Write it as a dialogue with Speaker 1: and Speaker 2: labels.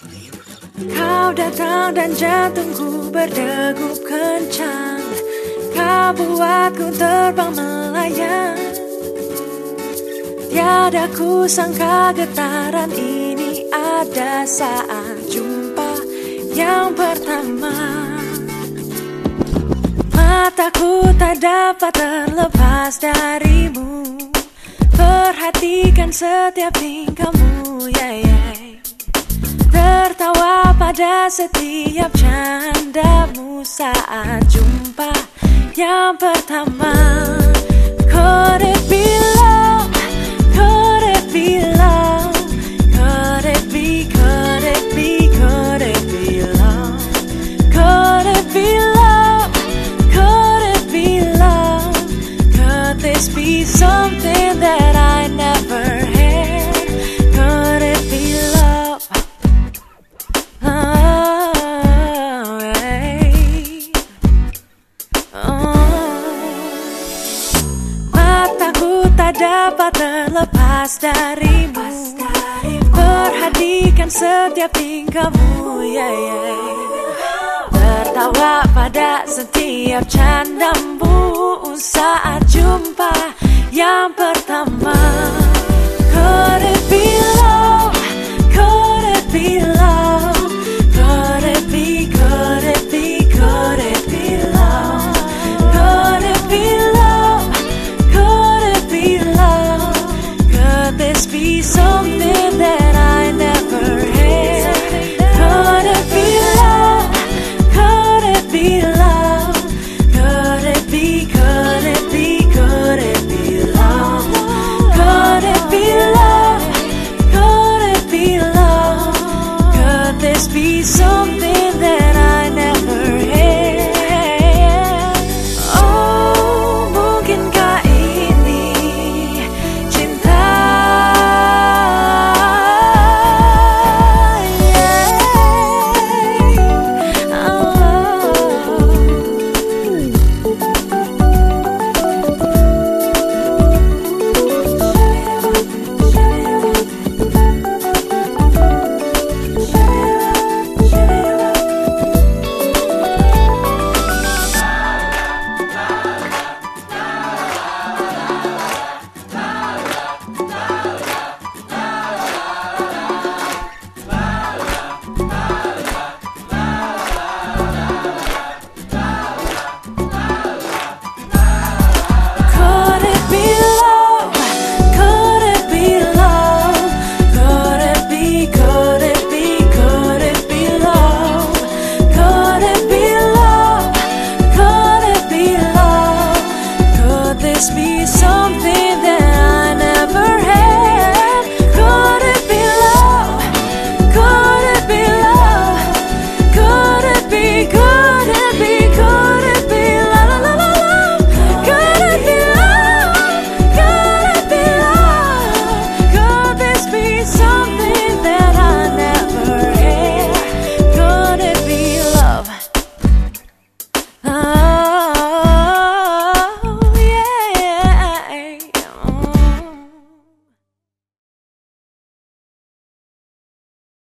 Speaker 1: Kau datang dan jantungku berdegup kencang. Kau buatku terbang melayang. Tiada ku sangka getaran ini ada saat jumpa yang pertama. Mataku tak dapat terlepas darimu. Perhatikan setiap tingkahmu, yeah, yeah. Tertawa pada setiap candamu saat jumpa yang pertama. Could dapat terlepas darimu Perhatikan setiap tingkahmu yeah, yeah. Tertawa pada setiap candamu Saat jumpa yang pertama